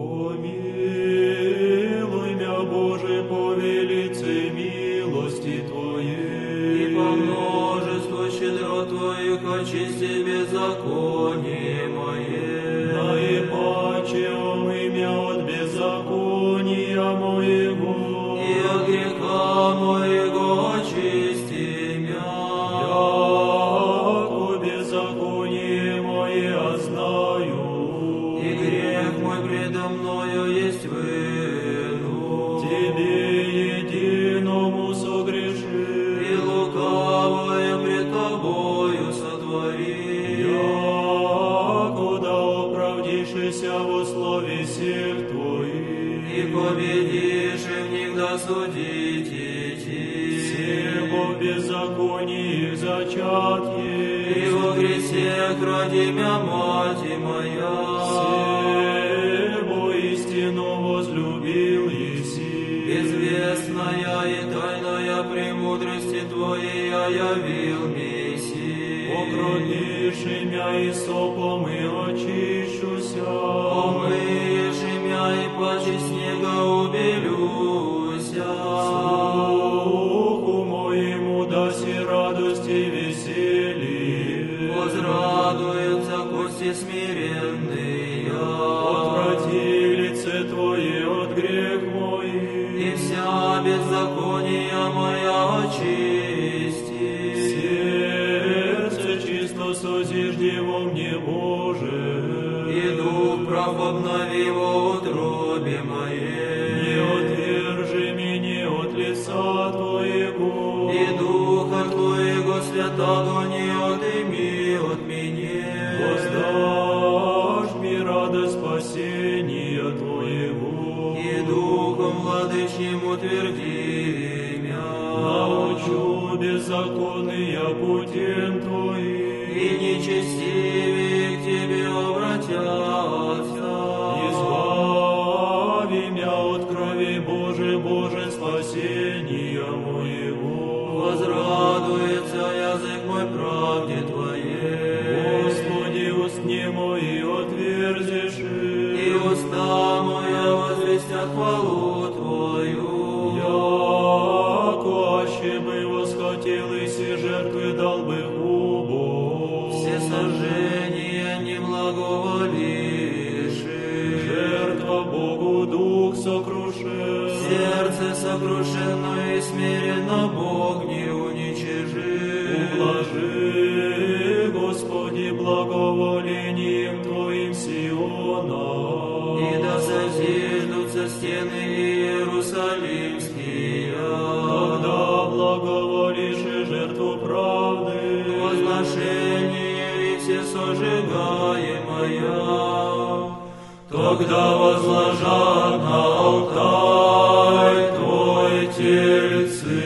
Помилуй мя, Боже, по велице милости Твоей. И по множеству щедрот Твоих очисти беззаконие мною есть вину. Тебе единому согрешил. И лукавое пред Тобою сотвори. Якуда оправдишься во слове всех Твоих. И победишь и в них досудить идти. Всего беззаконии их зачатки. И во грехах ради мя мати моя. Всего истину возлюбил Еси. Известная и тайная премудрости Твоей я явил Мессии. Покропишь имя и сопом и очищуся. Помыешь имя и паче снега убелюся. Слуху моему даси радость и веселье. Возрадуются кости смиренные. Дух прав обнови во утробе Не моей. отвержи меня от лица Твоего. И духа Твоего святого не отыми от меня. Воздашь мне радость спасения Твоего. И духом владычним утверди мя. Научу беззаконные путем Твоим. И нечестивые мои отверзишь. И уста моя возвестят хвалу Твою. Яко аще бы восхотел и все жертвы дал бы губу. Все сожжения не благоволивши. Жертва Богу дух сокрушен. Сердце сокрушенно и смиренно Бог Возношение и все сожигаемая, тогда возложат на алтарь Твой тельцы.